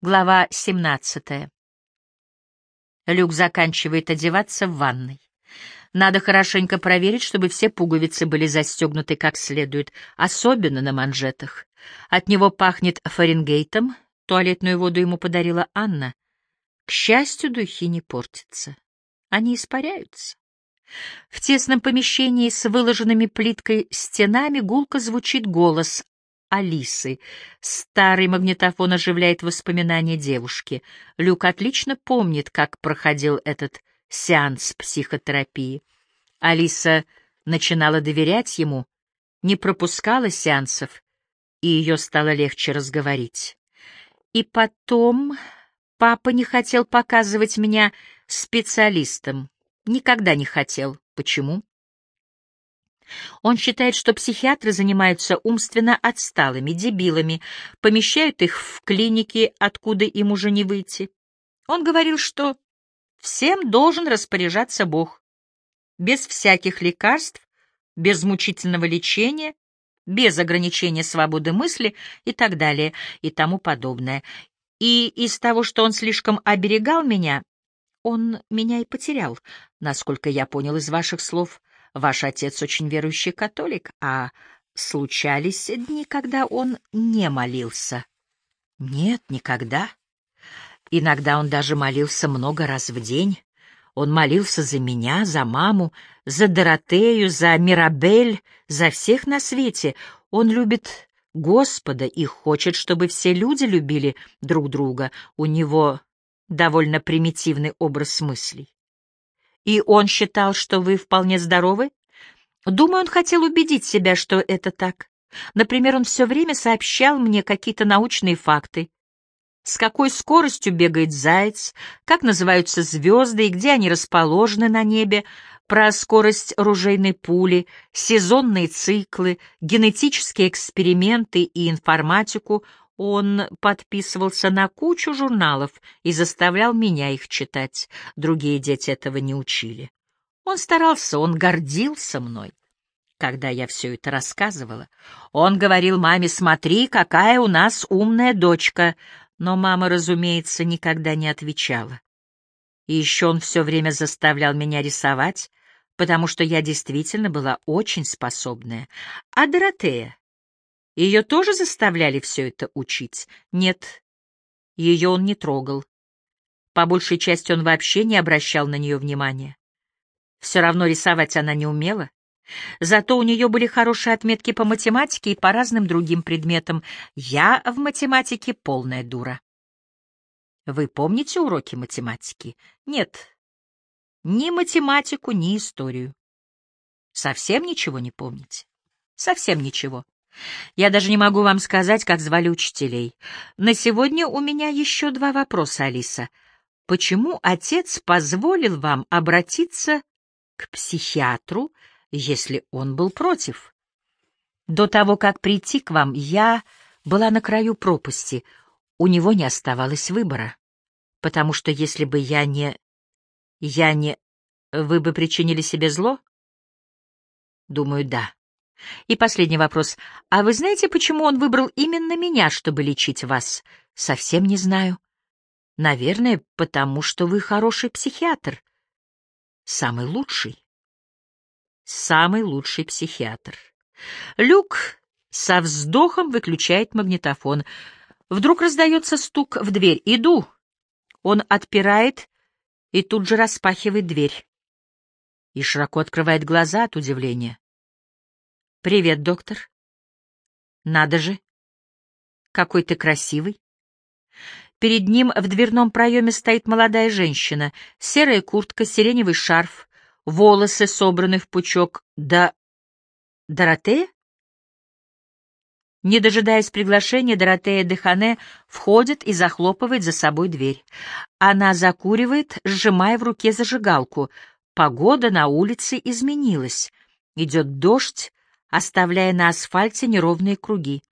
Глава 17. Люк заканчивает одеваться в ванной. Надо хорошенько проверить, чтобы все пуговицы были застегнуты как следует, особенно на манжетах. От него пахнет Фаренгейтом, туалетную воду ему подарила Анна. К счастью, духи не портятся. Они испаряются. В тесном помещении с выложенными плиткой стенами гулко звучит голос Алисы. Старый магнитофон оживляет воспоминания девушки. Люк отлично помнит, как проходил этот сеанс психотерапии. Алиса начинала доверять ему, не пропускала сеансов, и ее стало легче разговорить. И потом папа не хотел показывать меня специалистам. Никогда не хотел. Почему? Он считает, что психиатры занимаются умственно отсталыми, дебилами, помещают их в клиники, откуда им уже не выйти. Он говорил, что всем должен распоряжаться Бог. Без всяких лекарств, без мучительного лечения, без ограничения свободы мысли и так далее, и тому подобное. И из того, что он слишком оберегал меня, он меня и потерял, насколько я понял из ваших слов. Ваш отец очень верующий католик, а случались дни, когда он не молился? Нет, никогда. Иногда он даже молился много раз в день. Он молился за меня, за маму, за Доротею, за Мирабель, за всех на свете. Он любит Господа и хочет, чтобы все люди любили друг друга. У него довольно примитивный образ мыслей. И он считал, что вы вполне здоровы? Думаю, он хотел убедить себя, что это так. Например, он все время сообщал мне какие-то научные факты. С какой скоростью бегает заяц, как называются звезды и где они расположены на небе, про скорость ружейной пули, сезонные циклы, генетические эксперименты и информатику. Он подписывался на кучу журналов и заставлял меня их читать. Другие дети этого не учили. Он старался, он гордился мной. Когда я все это рассказывала, он говорил маме, смотри, какая у нас умная дочка, но мама, разумеется, никогда не отвечала. И еще он все время заставлял меня рисовать, потому что я действительно была очень способная. А Доротея, ее тоже заставляли все это учить? Нет, ее он не трогал. По большей части он вообще не обращал на нее внимания. Все равно рисовать она не умела. Зато у нее были хорошие отметки по математике и по разным другим предметам. Я в математике полная дура. Вы помните уроки математики? Нет. Ни математику, ни историю. Совсем ничего не помните? Совсем ничего. Я даже не могу вам сказать, как звали учителей. На сегодня у меня еще два вопроса, Алиса. Почему отец позволил вам обратиться к психиатру, если он был против? До того, как прийти к вам, я была на краю пропасти. У него не оставалось выбора. Потому что если бы я не... Я не... Вы бы причинили себе зло? Думаю, да. И последний вопрос. А вы знаете, почему он выбрал именно меня, чтобы лечить вас? Совсем не знаю. Наверное, потому что вы хороший психиатр. Самый лучший. Самый лучший психиатр. Люк со вздохом выключает магнитофон. Вдруг раздается стук в дверь. «Иду!» Он отпирает и тут же распахивает дверь. И широко открывает глаза от удивления. «Привет, доктор». «Надо же! Какой ты красивый!» Перед ним в дверном проеме стоит молодая женщина, серая куртка, сиреневый шарф, волосы собраны в пучок. Да... Доротея? Не дожидаясь приглашения, Доротея Дехане входит и захлопывает за собой дверь. Она закуривает, сжимая в руке зажигалку. Погода на улице изменилась. Идет дождь, оставляя на асфальте неровные круги.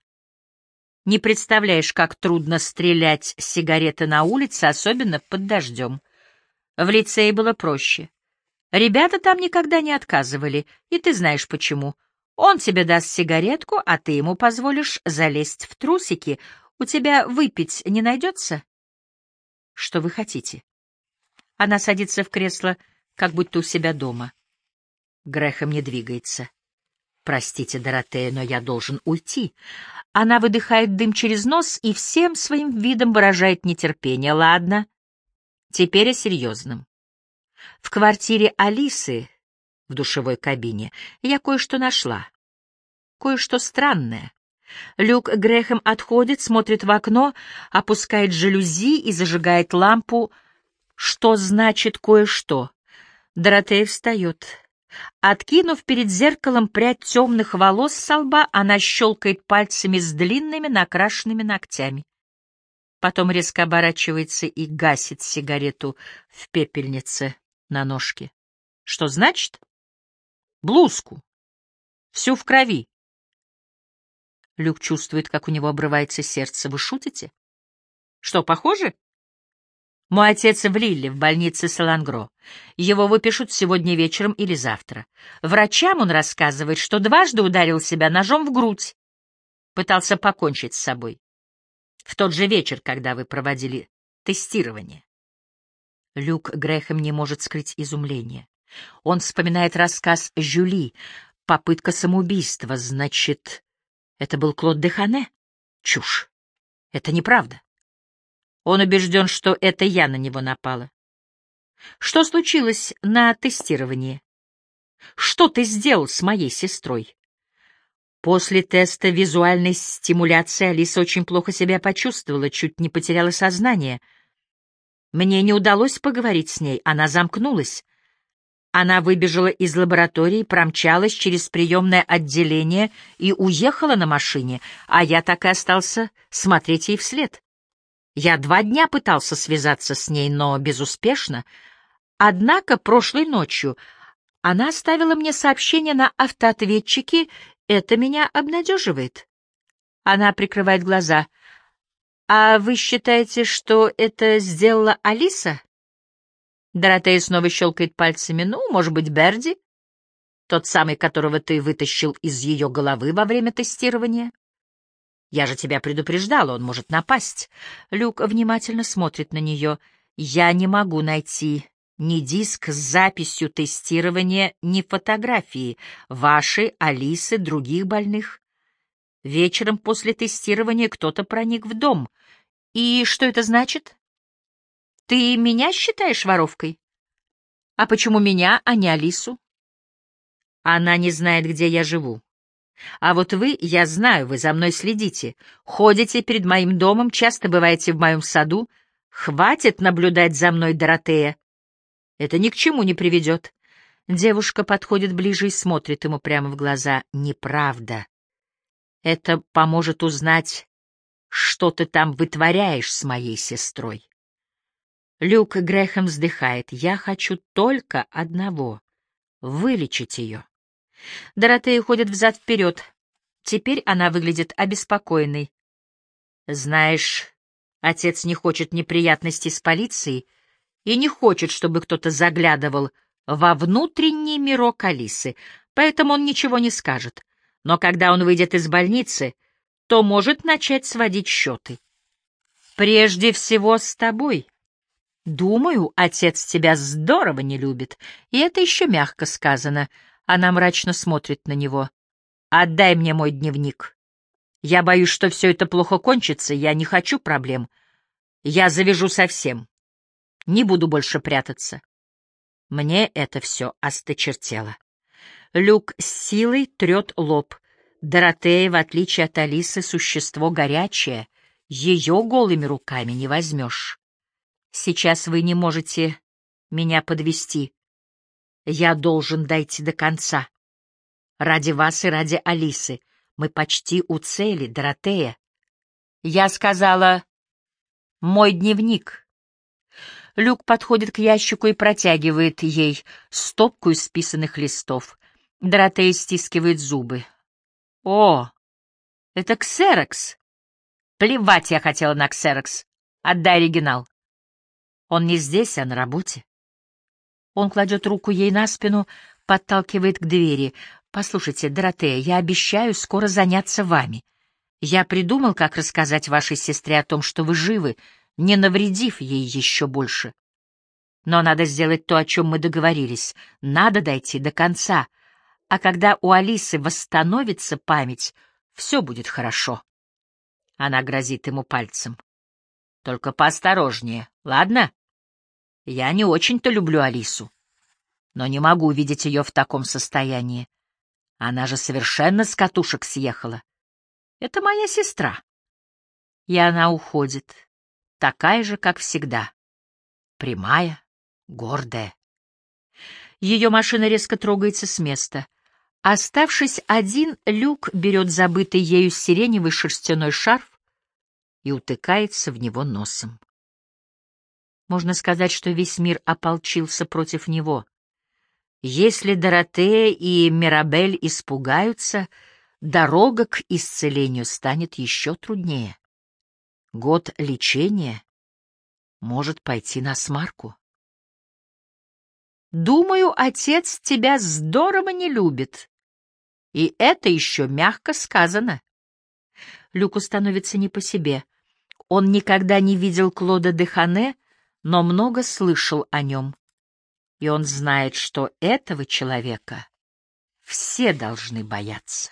Не представляешь, как трудно стрелять сигареты на улице, особенно под дождем. В лицее было проще. Ребята там никогда не отказывали, и ты знаешь почему. Он тебе даст сигаретку, а ты ему позволишь залезть в трусики. У тебя выпить не найдется? Что вы хотите? Она садится в кресло, как будто у себя дома. Грехом не двигается. Простите, Доротея, но я должен уйти. Она выдыхает дым через нос и всем своим видом выражает нетерпение. Ладно, теперь о серьезном. В квартире Алисы в душевой кабине я кое-что нашла. Кое-что странное. Люк Грехем отходит, смотрит в окно, опускает жалюзи и зажигает лампу. Что значит кое-что? Доротея встает. Откинув перед зеркалом прядь темных волос со лба, она щелкает пальцами с длинными накрашенными ногтями. Потом резко оборачивается и гасит сигарету в пепельнице на ножке. Что значит? Блузку. Всю в крови. Люк чувствует, как у него обрывается сердце. Вы шутите? Что, похоже? Мой отец в Лилле, в больнице Салангро. Его выпишут сегодня вечером или завтра. Врачам он рассказывает, что дважды ударил себя ножом в грудь. Пытался покончить с собой. В тот же вечер, когда вы проводили тестирование. Люк Грэхэм не может скрыть изумление. Он вспоминает рассказ Жюли. Попытка самоубийства, значит, это был Клод Дехане? Чушь. Это неправда. Он убежден, что это я на него напала. Что случилось на тестировании? Что ты сделал с моей сестрой? После теста визуальной стимуляции Алиса очень плохо себя почувствовала, чуть не потеряла сознание. Мне не удалось поговорить с ней, она замкнулась. Она выбежала из лаборатории, промчалась через приемное отделение и уехала на машине, а я так и остался смотреть ей вслед. Я два дня пытался связаться с ней, но безуспешно. Однако прошлой ночью она оставила мне сообщение на автоответчике, это меня обнадеживает. Она прикрывает глаза. «А вы считаете, что это сделала Алиса?» Доротея снова щелкает пальцами. «Ну, может быть, Берди? Тот самый, которого ты вытащил из ее головы во время тестирования?» Я же тебя предупреждала, он может напасть. Люк внимательно смотрит на нее. Я не могу найти ни диск с записью тестирования, ни фотографии вашей, Алисы, других больных. Вечером после тестирования кто-то проник в дом. И что это значит? Ты меня считаешь воровкой? А почему меня, а не Алису? Она не знает, где я живу. А вот вы, я знаю, вы за мной следите, ходите перед моим домом, часто бываете в моем саду. Хватит наблюдать за мной, Доротея. Это ни к чему не приведет. Девушка подходит ближе и смотрит ему прямо в глаза. Неправда. Это поможет узнать, что ты там вытворяешь с моей сестрой. Люк Грехем вздыхает. Я хочу только одного — вылечить ее. Доротея ходит взад-вперед. Теперь она выглядит обеспокоенной. Знаешь, отец не хочет неприятностей с полицией и не хочет, чтобы кто-то заглядывал во внутренний мирок Алисы, поэтому он ничего не скажет. Но когда он выйдет из больницы, то может начать сводить счеты. Прежде всего с тобой. Думаю, отец тебя здорово не любит, и это еще мягко сказано — она мрачно смотрит на него. «Отдай мне мой дневник. Я боюсь, что все это плохо кончится, я не хочу проблем. Я завяжу совсем. Не буду больше прятаться. Мне это все осточертело». Люк с силой трет лоб. Доротея, в отличие от Алисы, существо горячее. Ее голыми руками не возьмешь. Сейчас вы не можете меня подвести. Я должен дойти до конца. Ради вас и ради Алисы. Мы почти у цели, Доротея. Я сказала «Мой дневник». Люк подходит к ящику и протягивает ей стопку из списанных листов. Доротея стискивает зубы. «О, это ксерокс!» «Плевать я хотела на ксерокс. Отдай оригинал». «Он не здесь, а на работе». Он кладет руку ей на спину, подталкивает к двери. «Послушайте, Доротея, я обещаю скоро заняться вами. Я придумал, как рассказать вашей сестре о том, что вы живы. не навредив ей еще больше. Но надо сделать то, о чем мы договорились. Надо дойти до конца. А когда у Алисы восстановится память, все будет хорошо. Она грозит ему пальцем. Только поосторожнее, ладно? Я не очень-то люблю Алису, но не могу видеть ее в таком состоянии. Она же совершенно с катушек съехала. Это моя сестра. И она уходит, такая же, как всегда. Прямая, гордая. Ее машина резко трогается с места. Оставшись один, Люк берет забытый ею сиреневый шерстяной шарф и утыкается в него носом. Можно сказать, что весь мир ополчился против него. Если Доротея и Мирабель испугаются, дорога к исцелению станет еще труднее. Год лечения может пойти на смарку. Думаю, отец тебя здорово не любит. И это еще мягко сказано. Люку становится не по себе. Он никогда не видел Клода Дехане, но много слышал о нем. И он знает, что этого человека все должны бояться.